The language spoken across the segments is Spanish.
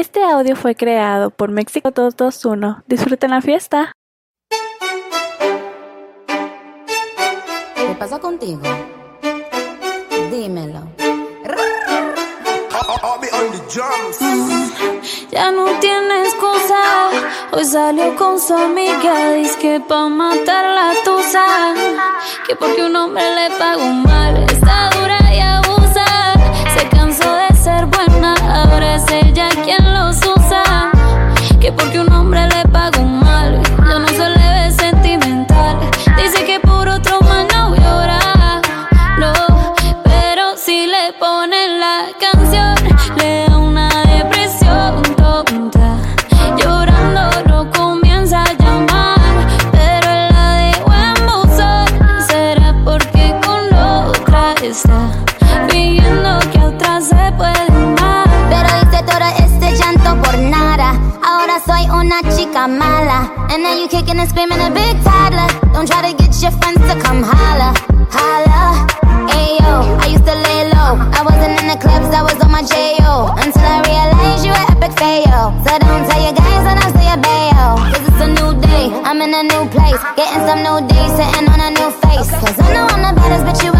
Este audio fue creado por México 221. Disfruten la fiesta. ¿Qué pasa contigo? Dímelo. Ya no tiene excusa. Hoy salió con su amiga. Dice que pa' matar la tusa. Que porque un hombre le pagó mal. Está dura está fingiendo que otra se puede amar. Pero hice todo este llanto por nada. Ahora soy una chica mala. And now you kicking and screaming a big toddler. Don't try to get your friends to come holla. Holla. Ayo, I used to lay low. I wasn't in the clubs, I was on my J.O. Until I realized you were epic fail. So don't tell your guys when I say a bayo. Cause it's a new day, I'm in a new place. Getting some new days, sitting on a new face. Cause I know I'm the baddest bitch you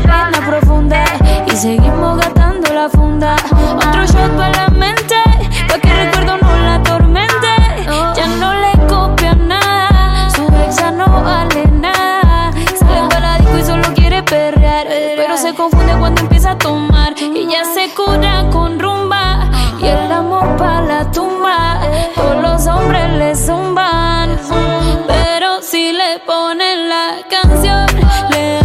la pena profunda y seguimos gastando la funda. Otro shot para la mente, pa' que el recuerdo no la tormente. Ya no le copian nada, su ex ya no vale nada. Sale para disco y solo quiere perrear, pero se confunde cuando empieza a tomar y ya se cura con rumba y el amor para la tumba. Todos los hombres le zumban, pero si le ponen la canción le